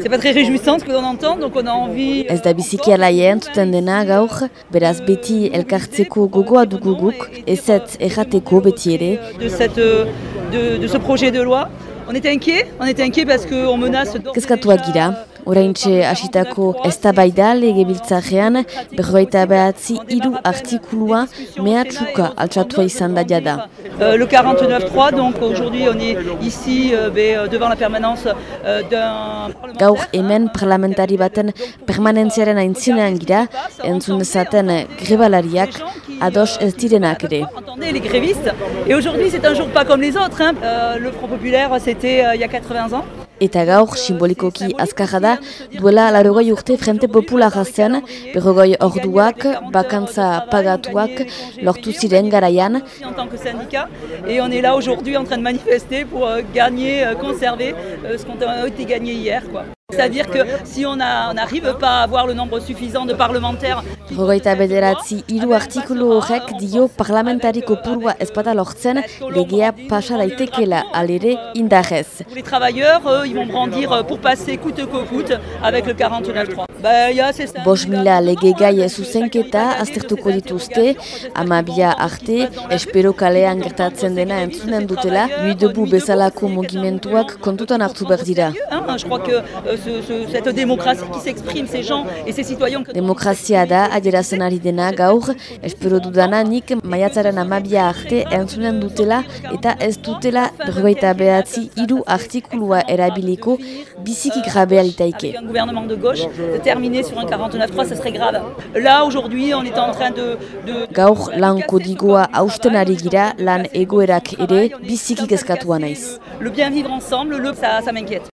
C'est pas très réjouissant ce que l'on entend, donc on a envie... Ez da biziki alaia entzuten dena gaur, beraz beti elkartzeko gogoa dugu guk, ezet errateko beti ere. De, cette, de, de ce projet de loi. On était inquiet, on était inquiet parce qu'on menace... Kezkatuak gira, oraintxe hasitako eztabaida legebiltzarrean berroita behatzi hiru artikulua mehatxuka altxatua izan da jada. Euh, le 49.3, donc aujourd'hui on est ici euh, euh, devant la permanence euh, d'un... Gaur hemen parlamentari baten permanentziaren aintzinean gira, entzun dezaten grebalariak ados ez direnak ere. Les grévistes, et aujourd'hui c'est un jour pas comme les autres, hein. le Front Populaire c'était il y a 80 ans. Eta gaur, simbolikoki azkarra da, duela larogoi urte Frente Popularra zen, berrogoi orduak, bakantza pagatuak, lortu ziren garaian. En tant que syndicat, et on est là aujourd'hui en train de manifester pour euh, gagner, euh, conserver euh, ce qu'on a été gagné hier. quoi. C'est-à-dire que si on n'arrive pas à avoir le nombre suffisant de parlementaires... Rogeita bederatzi hiru artikulu horrek dio parlamentariko purua ezpada lortzen legea pasa daitekela alere indarrez. Les travailleurs, eux, ils vont brandir pour passer coûte que coûte avec le 49.3. Bah, y a, c'est ça. Bos mila lege gai zuzenketa aztertuko dituzte, amabia arte, espero kalean gertatzen dena entzunen dutela, nuidebu bezalako mugimentuak kontutan hartu behar dira. Euh. Demokrazia da adierazen ari dena gaur, espero dudana nik maiatzaren amabia arte entzunen dutela eta ez dutela berrogeita behatzi hiru artikulua erabiliko biziki grabea litaike. Terminer sur un 49.3, ce serait grave. Là, aujourd'hui, on est en train de... de... Gaur lan kodigoa hausten ari gira lan egoerak ere biziki kezkatua naiz. Le bien vivre ensemble, le, ça, ça m'inquiète.